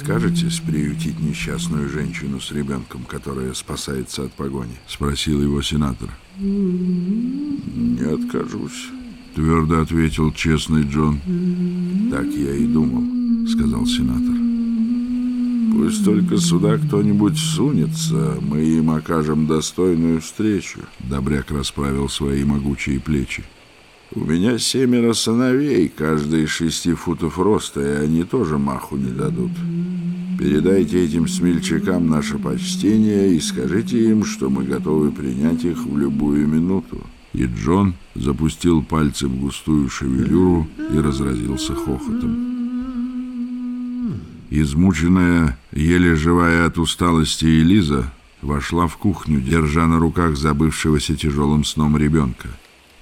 откажетесь приютить несчастную женщину с ребенком, которая спасается от погони?» — спросил его сенатор. «Не откажусь», — твердо ответил честный Джон. «Так я и думал», — сказал сенатор. «Пусть только сюда кто-нибудь сунется, мы им окажем достойную встречу», — Добряк расправил свои могучие плечи. «У меня семеро сыновей, каждый шести футов роста, и они тоже маху не дадут. Передайте этим смельчакам наше почтение и скажите им, что мы готовы принять их в любую минуту». И Джон запустил пальцы в густую шевелюру и разразился хохотом. Измученная, еле живая от усталости Элиза вошла в кухню, держа на руках забывшегося тяжелым сном ребенка.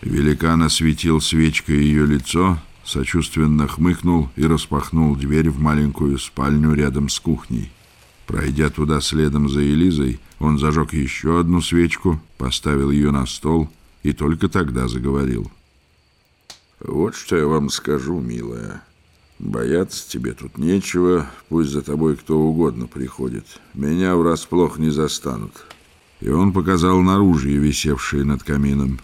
Великан осветил свечкой ее лицо, сочувственно хмыкнул и распахнул дверь в маленькую спальню рядом с кухней. Пройдя туда следом за Элизой, он зажег еще одну свечку, поставил ее на стол и только тогда заговорил. «Вот что я вам скажу, милая. Бояться тебе тут нечего, пусть за тобой кто угодно приходит. Меня врасплох не застанут». И он показал наружье, висевшее над камином.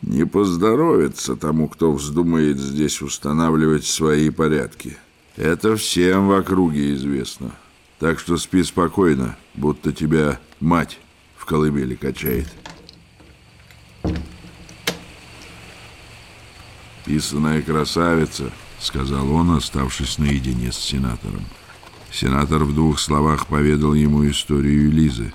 Не поздоровится тому, кто вздумает здесь устанавливать свои порядки. Это всем в округе известно. Так что спи спокойно, будто тебя мать в колыбели качает. «Писаная красавица», — сказал он, оставшись наедине с сенатором. Сенатор в двух словах поведал ему историю Лизы.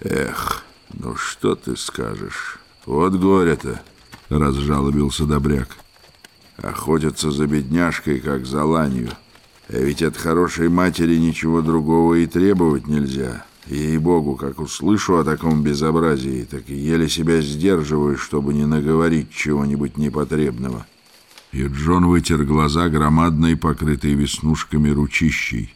«Эх, ну что ты скажешь?» «Вот горе-то!» — разжалобился Добряк. «Охотятся за бедняжкой, как за ланью. А ведь от хорошей матери ничего другого и требовать нельзя. Ей-богу, как услышу о таком безобразии, так и еле себя сдерживаю, чтобы не наговорить чего-нибудь непотребного». И Джон вытер глаза громадной, покрытой веснушками ручищей.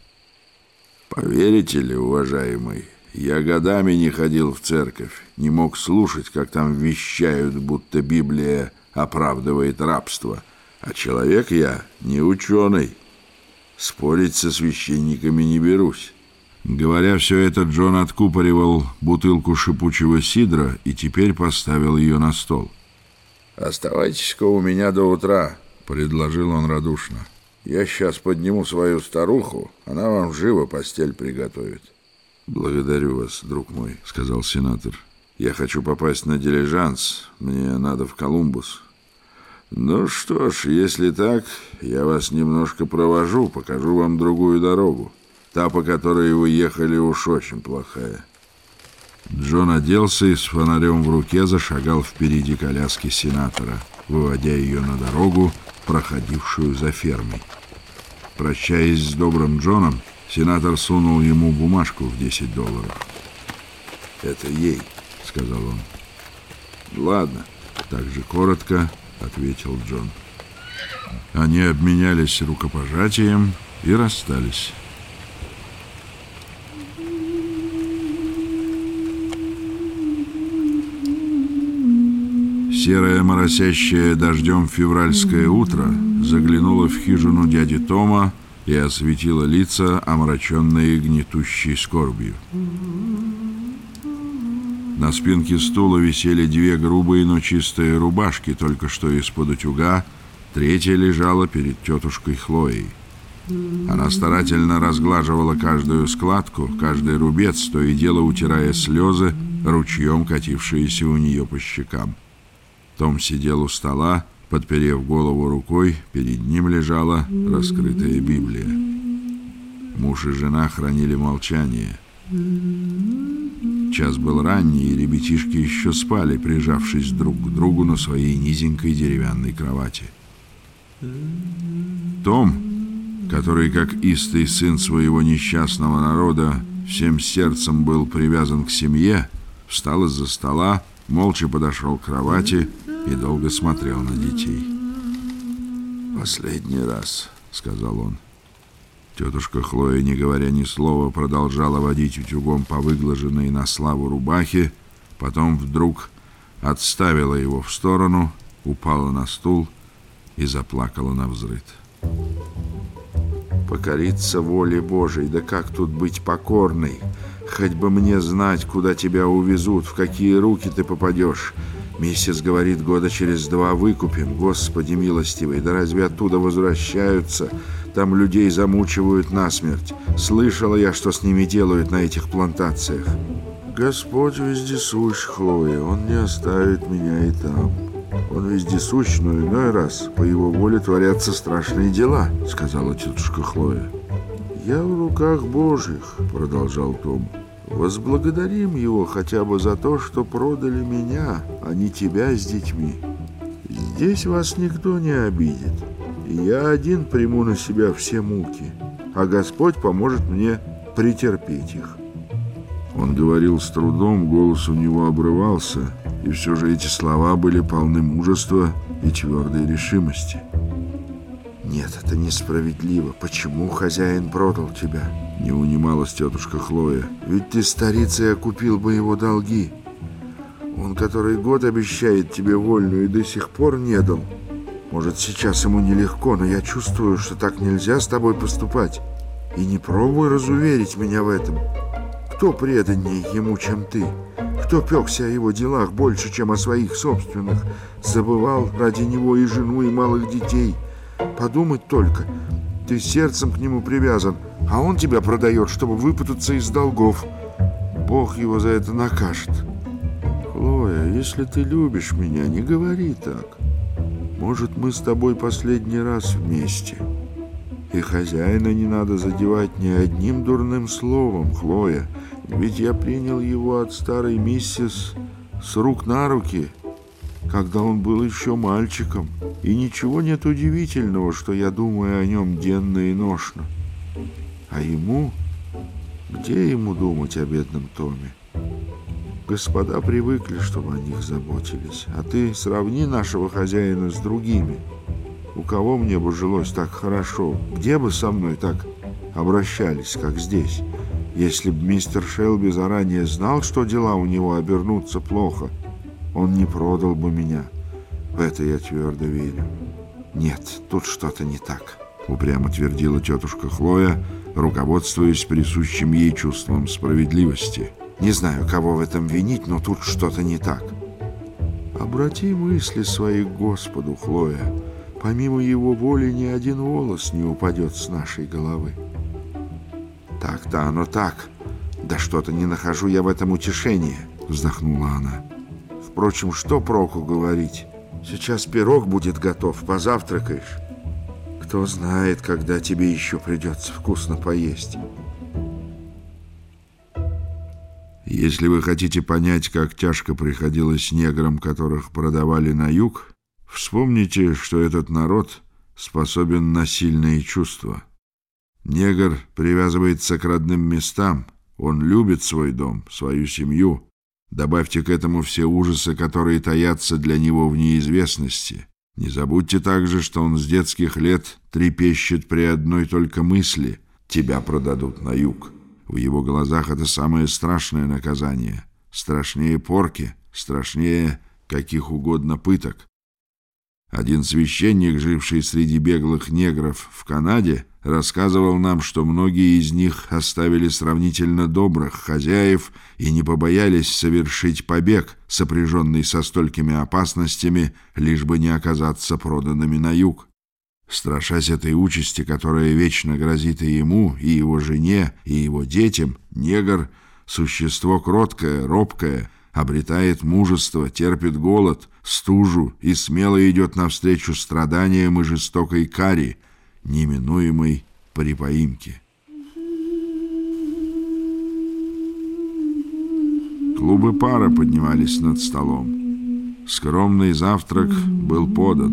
«Поверите ли, уважаемый, я годами не ходил в церковь, не мог слушать, как там вещают, будто Библия оправдывает рабство. А человек я не ученый. Спорить со священниками не берусь. Говоря все это, Джон откупоривал бутылку шипучего сидра и теперь поставил ее на стол. «Оставайтесь-ка у меня до утра», — предложил он радушно. «Я сейчас подниму свою старуху, она вам живо постель приготовит». «Благодарю вас, друг мой», — сказал сенатор. «Я хочу попасть на дилижанс. Мне надо в Колумбус». «Ну что ж, если так, я вас немножко провожу, покажу вам другую дорогу. Та, по которой вы ехали, уж очень плохая». Джон оделся и с фонарем в руке зашагал впереди коляски сенатора, выводя ее на дорогу, проходившую за фермой. Прощаясь с добрым Джоном, Сенатор сунул ему бумажку в 10 долларов. «Это ей», — сказал он. «Ладно», — так же коротко ответил Джон. Они обменялись рукопожатием и расстались. Серое моросящее дождем февральское утро заглянуло в хижину дяди Тома и осветила лица, омраченные гнетущей скорбью. На спинке стула висели две грубые, но чистые рубашки, только что из-под утюга, третья лежала перед тетушкой Хлоей. Она старательно разглаживала каждую складку, каждый рубец, то и дело утирая слезы, ручьем катившиеся у нее по щекам. Том сидел у стола, Подперев голову рукой, перед ним лежала раскрытая Библия. Муж и жена хранили молчание. Час был ранний, и ребятишки еще спали, прижавшись друг к другу на своей низенькой деревянной кровати. Том, который, как истый сын своего несчастного народа, всем сердцем был привязан к семье, встал из-за стола, молча подошел к кровати и долго смотрел на детей. «Последний раз», — сказал он. Тетушка Хлоя, не говоря ни слова, продолжала водить утюгом по выглаженной на славу рубахе, потом вдруг отставила его в сторону, упала на стул и заплакала на взрыд. покориться воле Божией. Да как тут быть покорной? Хоть бы мне знать, куда тебя увезут, в какие руки ты попадешь. Миссис говорит, года через два выкупим. Господи милостивый, да разве оттуда возвращаются? Там людей замучивают насмерть. Слышала я, что с ними делают на этих плантациях. Господь вездесущ, Хлоя, Он не оставит меня и там. Он вездесущ, но иной раз по его воле творятся страшные дела, сказала тетушка Хлоя. Я в руках Божьих, продолжал Том. Возблагодарим его хотя бы за то, что продали меня, а не тебя с детьми. Здесь вас никто не обидит, я один приму на себя все муки, а Господь поможет мне претерпеть их. Он говорил с трудом, голос у него обрывался, и все же эти слова были полны мужества и твердой решимости. «Нет, это несправедливо. Почему хозяин продал тебя?» Не унималась тетушка Хлоя. «Ведь ты старица и окупил бы его долги. Он который год обещает тебе вольную и до сих пор не дал. Может, сейчас ему нелегко, но я чувствую, что так нельзя с тобой поступать. И не пробуй разуверить меня в этом. Кто преданнее ему, чем ты? Кто пекся о его делах больше, чем о своих собственных? Забывал ради него и жену, и малых детей». Подумать только, ты сердцем к нему привязан, а он тебя продает, чтобы выпутаться из долгов. Бог его за это накажет. Хлоя, если ты любишь меня, не говори так. Может, мы с тобой последний раз вместе. И хозяина не надо задевать ни одним дурным словом, Хлоя. Ведь я принял его от старой миссис с рук на руки когда он был еще мальчиком, и ничего нет удивительного, что я думаю о нем денно и ношно. А ему... Где ему думать о бедном Томе? Господа привыкли, чтобы о них заботились, а ты сравни нашего хозяина с другими. У кого мне бы жилось так хорошо? Где бы со мной так обращались, как здесь? Если б мистер Шелби заранее знал, что дела у него обернутся плохо — он не продал бы меня. В это я твердо верю. Нет, тут что-то не так, упрямо твердила тетушка Хлоя, руководствуясь присущим ей чувством справедливости. Не знаю, кого в этом винить, но тут что-то не так. Обрати мысли свои к Господу, Хлоя. Помимо его воли ни один волос не упадет с нашей головы. Так-то оно так. Да что-то не нахожу я в этом утешения, вздохнула она. Впрочем, что проку говорить? Сейчас пирог будет готов, позавтракаешь. Кто знает, когда тебе еще придется вкусно поесть. Если вы хотите понять, как тяжко приходилось неграм, которых продавали на юг, вспомните, что этот народ способен на сильные чувства. Негр привязывается к родным местам, он любит свой дом, свою семью, Добавьте к этому все ужасы, которые таятся для него в неизвестности. Не забудьте также, что он с детских лет трепещет при одной только мысли «тебя продадут на юг». В его глазах это самое страшное наказание, страшнее порки, страшнее каких угодно пыток. Один священник, живший среди беглых негров в Канаде, рассказывал нам, что многие из них оставили сравнительно добрых хозяев и не побоялись совершить побег, сопряженный со столькими опасностями, лишь бы не оказаться проданными на юг. Страшась этой участи, которая вечно грозит и ему, и его жене, и его детям, негр — существо кроткое, робкое, обретает мужество, терпит голод, стужу и смело идет навстречу страданиям и жестокой каре — неминуемой при поимке. Клубы пара поднимались над столом. Скромный завтрак был подан.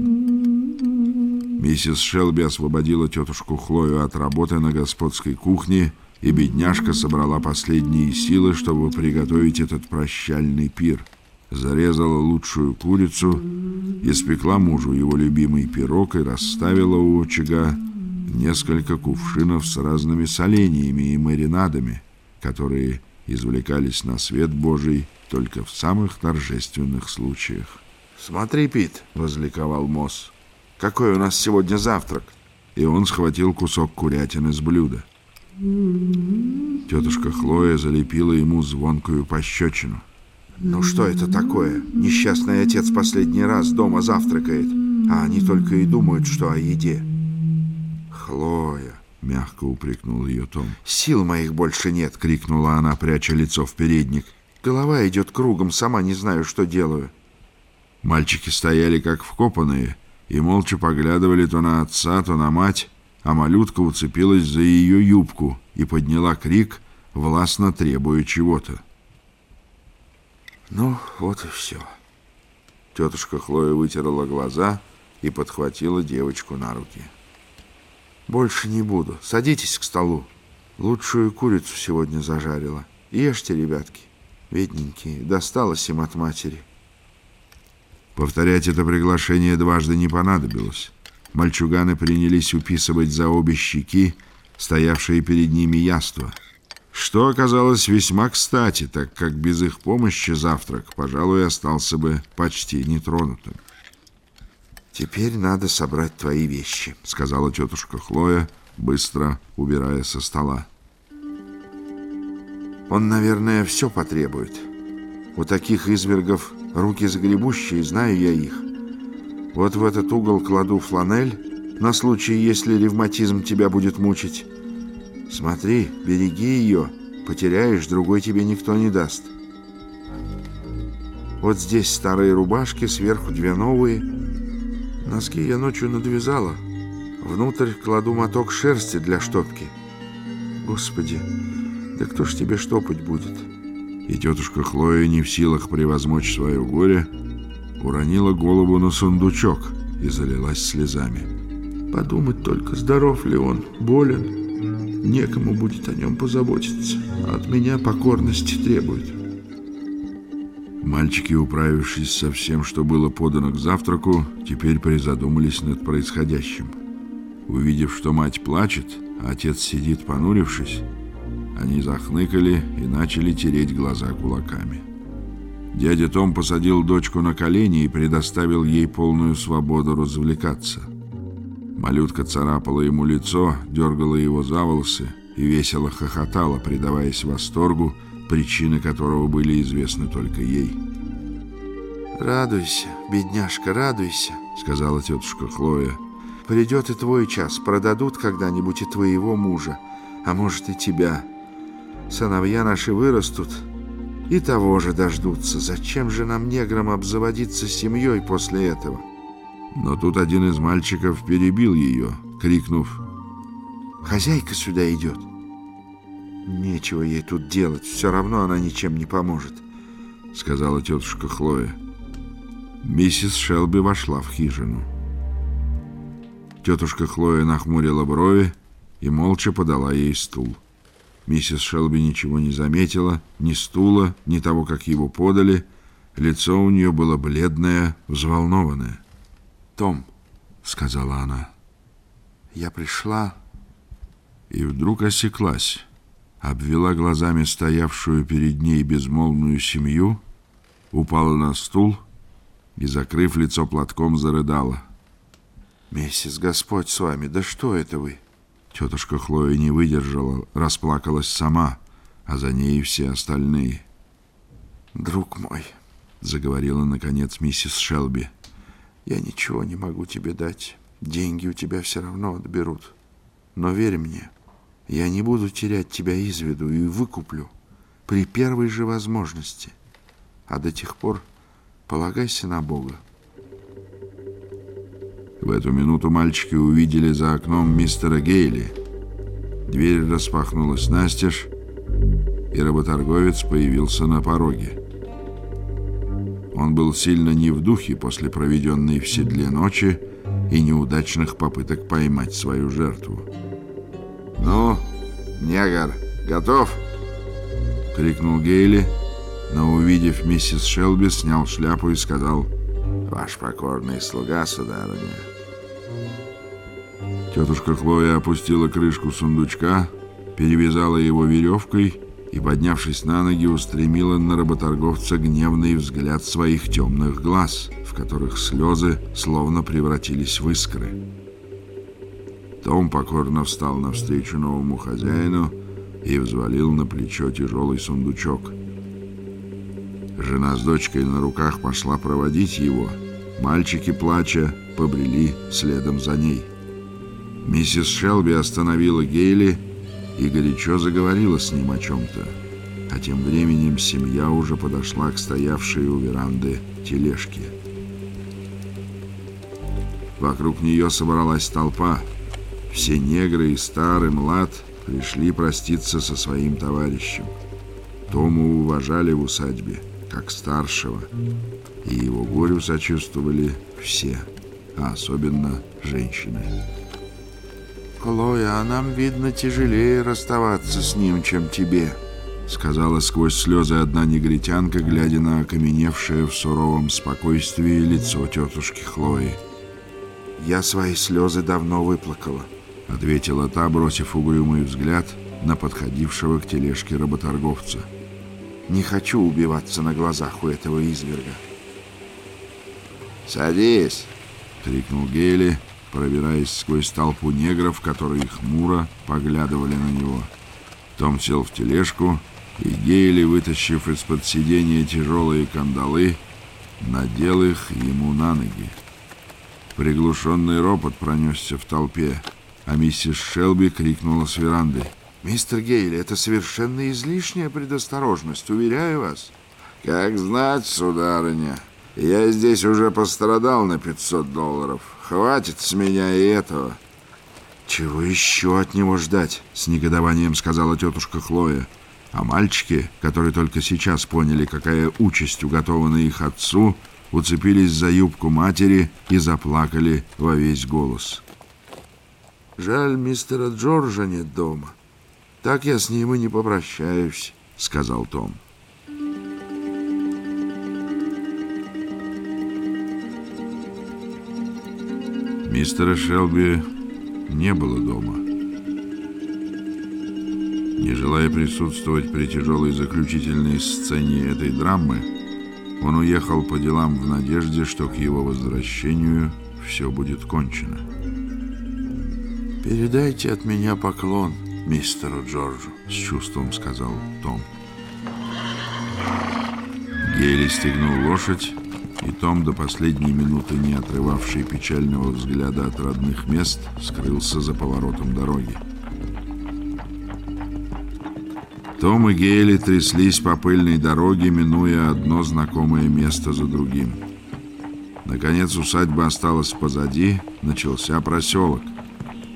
Миссис Шелби освободила тетушку Хлою от работы на господской кухне, и бедняжка собрала последние силы, чтобы приготовить этот прощальный пир. Зарезала лучшую курицу, испекла мужу его любимый пирог и расставила у очага несколько кувшинов с разными соленьями и маринадами, которые извлекались на свет Божий только в самых торжественных случаях. «Смотри, Пит!» — возликовал Мосс. «Какой у нас сегодня завтрак! и он схватил кусок курятины с блюда. Тетушка Хлоя залепила ему звонкую пощечину. «Ну что это такое? Несчастный отец последний раз дома завтракает, а они только и думают, что о еде». «Хлоя!» — мягко упрекнул ее Том. «Сил моих больше нет!» — крикнула она, пряча лицо в передник. «Голова идет кругом, сама не знаю, что делаю». Мальчики стояли как вкопанные и молча поглядывали то на отца, то на мать, а малютка уцепилась за ее юбку и подняла крик, властно требуя чего-то. Ну, вот и все. Тетушка Хлоя вытерла глаза и подхватила девочку на руки. Больше не буду. Садитесь к столу. Лучшую курицу сегодня зажарила. Ешьте, ребятки. Бедненькие, досталось им от матери. Повторять это приглашение дважды не понадобилось. Мальчуганы принялись уписывать за обе щеки стоявшие перед ними яства, что оказалось весьма кстати, так как без их помощи завтрак, пожалуй, остался бы почти нетронутым. «Теперь надо собрать твои вещи», — сказала тетушка Хлоя, быстро убирая со стола. «Он, наверное, все потребует. У таких извергов руки загребущие, знаю я их. Вот в этот угол кладу фланель, на случай, если ревматизм тебя будет мучить. Смотри, береги ее, потеряешь, другой тебе никто не даст. Вот здесь старые рубашки, сверху две новые. Носки я ночью надвязала. Внутрь кладу моток шерсти для штопки. Господи, да кто ж тебе штопать будет? И тетушка Хлоя не в силах превозмочь свое горе, уронила голову на сундучок и залилась слезами. Подумать только, здоров ли он, болен. Некому будет о нем позаботиться. От меня покорности требует. Мальчики, управившись со всем, что было подано к завтраку, теперь призадумались над происходящим. Увидев, что мать плачет, а отец сидит понурившись, они захныкали и начали тереть глаза кулаками. Дядя Том посадил дочку на колени и предоставил ей полную свободу развлекаться. Малютка царапала ему лицо, дергала его за волосы и весело хохотала, предаваясь восторгу, причины которого были известны только ей. «Радуйся, бедняжка, радуйся», — сказала тетушка Хлоя. «Придет и твой час, продадут когда-нибудь и твоего мужа, а может и тебя. Сыновья наши вырастут, и того же дождутся. Зачем же нам, неграм, обзаводиться семьей после этого? Но тут один из мальчиков перебил ее, крикнув «Хозяйка сюда идет!» «Нечего ей тут делать, все равно она ничем не поможет», — сказала тетушка Хлоя. Миссис Шелби вошла в хижину. Тетушка Хлоя нахмурила брови и молча подала ей стул. Миссис Шелби ничего не заметила, ни стула, ни того, как его подали. Лицо у нее было бледное, взволнованное. «Том», — сказала она, — «я пришла...» И вдруг осеклась, обвела глазами стоявшую перед ней безмолвную семью, упала на стул и, закрыв лицо платком, зарыдала. «Миссис, Господь с вами, да что это вы?» Тетушка Хлоя не выдержала, расплакалась сама, а за ней все остальные. «Друг мой», — заговорила, наконец, миссис Шелби, — «я ничего не могу тебе дать. Деньги у тебя все равно отберут. Но верь мне, я не буду терять тебя из виду и выкуплю при первой же возможности. А до тех пор полагайся на Бога. В эту минуту мальчики увидели за окном мистера Гейли. Дверь распахнулась настежь, и работорговец появился на пороге. Он был сильно не в духе после проведенной в седле ночи и неудачных попыток поймать свою жертву. «Ну, негр, готов?» — крикнул Гейли, но, увидев миссис Шелби, снял шляпу и сказал «Ваш покорный слуга, сударыня». Тетушка Хлоя опустила крышку сундучка, перевязала его веревкой и, поднявшись на ноги, устремила на работорговца гневный взгляд своих темных глаз, в которых слезы словно превратились в искры. Том покорно встал навстречу новому хозяину и взвалил на плечо тяжелый сундучок. Жена с дочкой на руках пошла проводить его. Мальчики, плача, побрели следом за ней. Миссис Шелби остановила Гейли и горячо заговорила с ним о чем-то. А тем временем семья уже подошла к стоявшей у веранды тележке. Вокруг нее собралась толпа. Все негры и старый млад пришли проститься со своим товарищем. Тому уважали в усадьбе, как старшего, и его горю сочувствовали все, а особенно женщины. «Хлоя, а нам, видно, тяжелее расставаться с ним, чем тебе», сказала сквозь слезы одна негритянка, глядя на окаменевшее в суровом спокойствии лицо тетушки Хлои. «Я свои слезы давно выплакала», — ответила та, бросив угрюмый взгляд на подходившего к тележке работорговца. «Не хочу убиваться на глазах у этого изверга». «Садись!» — крикнул Гейли, пробираясь сквозь толпу негров, которые хмуро поглядывали на него. Том сел в тележку, и Гейли, вытащив из-под сиденья тяжелые кандалы, надел их ему на ноги. Приглушенный ропот пронесся в толпе, а миссис Шелби крикнула с веранды. «Мистер Гейли, это совершенно излишняя предосторожность, уверяю вас». «Как знать, сударыня, я здесь уже пострадал на 500 долларов. Хватит с меня и этого». «Чего еще от него ждать?» — с негодованием сказала тетушка Хлоя. А мальчики, которые только сейчас поняли, какая участь уготована их отцу, уцепились за юбку матери и заплакали во весь голос. «Жаль, мистера Джорджа нет дома. Так я с ним и не попрощаюсь», — сказал Том. Мистера Шелби не было дома. Не желая присутствовать при тяжелой заключительной сцене этой драмы, он уехал по делам в надежде, что к его возвращению все будет кончено. «Передайте от меня поклон мистеру Джорджу», — с чувством сказал Том. Гейли стегнул лошадь, и Том, до последней минуты не отрывавший печального взгляда от родных мест, скрылся за поворотом дороги. Том и Гейли тряслись по пыльной дороге, минуя одно знакомое место за другим. Наконец усадьба осталась позади, начался проселок.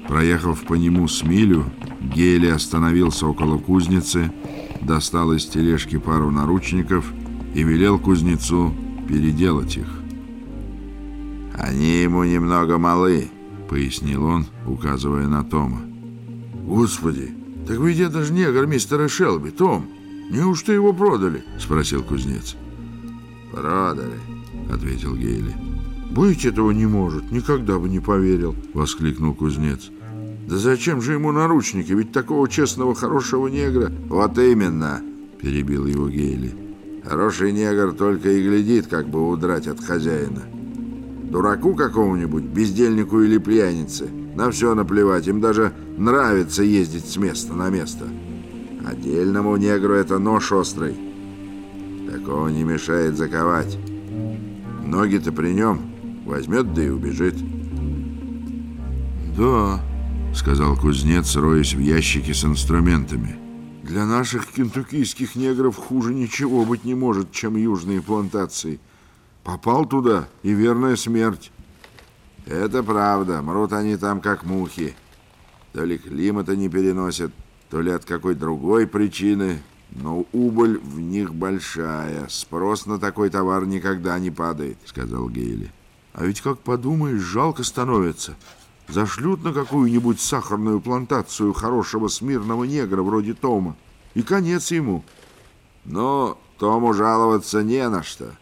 Проехав по нему с милю, Гейли остановился около кузницы, достал из тележки пару наручников и велел кузнецу переделать их. «Они ему немного малы», — пояснил он, указывая на Тома. «Господи, так ведь это же негр мистера Шелби, Том. Неужто его продали?» — спросил кузнец. «Продали», — ответил Гейли. «Быть этого не может, никогда бы не поверил», — воскликнул кузнец. «Да зачем же ему наручники? Ведь такого честного, хорошего негра...» «Вот именно», — перебил его Гейли. «Хороший негр только и глядит, как бы удрать от хозяина. Дураку какому-нибудь, бездельнику или пьянице, на все наплевать, им даже нравится ездить с места на место. Отдельному негру это нож острый. Такого не мешает заковать. Ноги-то при нем возьмет, да и убежит. «Да», — сказал кузнец, роясь в ящике с инструментами. «Для наших кентуккийских негров хуже ничего быть не может, чем южные плантации. Попал туда, и верная смерть». Это правда, мрут они там как мухи. То ли климата не переносят, то ли от какой другой причины, но убыль в них большая. Спрос на такой товар никогда не падает, сказал Гейли. А ведь как подумаешь, жалко становится. Зашлют на какую-нибудь сахарную плантацию хорошего смирного негра вроде Тома, и конец ему. Но Тому жаловаться не на что.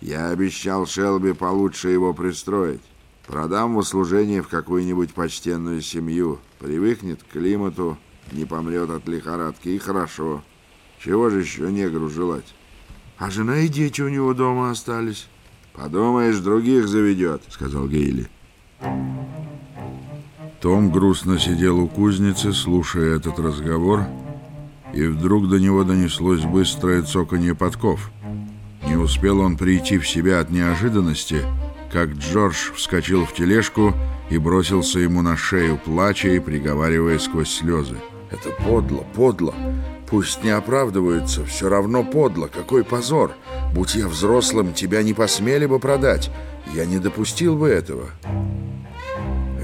Я обещал Шелби получше его пристроить. Продам в услужение в какую-нибудь почтенную семью. Привыкнет к климату, не помрет от лихорадки, и хорошо. Чего же еще негру желать? А жена и дети у него дома остались. Подумаешь, других заведет, сказал Гейли. Том грустно сидел у кузницы, слушая этот разговор, и вдруг до него донеслось быстрое цоканье подков. Не успел он прийти в себя от неожиданности, как Джордж вскочил в тележку и бросился ему на шею, плача и приговаривая сквозь слезы. «Это подло, подло. Пусть не оправдываются, все равно подло. Какой позор! Будь я взрослым, тебя не посмели бы продать. Я не допустил бы этого».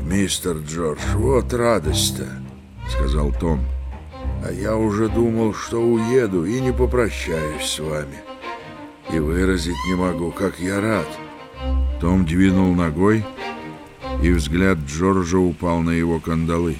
«Мистер Джордж, вот радость-то», — сказал Том. «А я уже думал, что уеду и не попрощаюсь с вами. И выразить не могу, как я рад». Том двинул ногой, и взгляд Джорджа упал на его кандалы.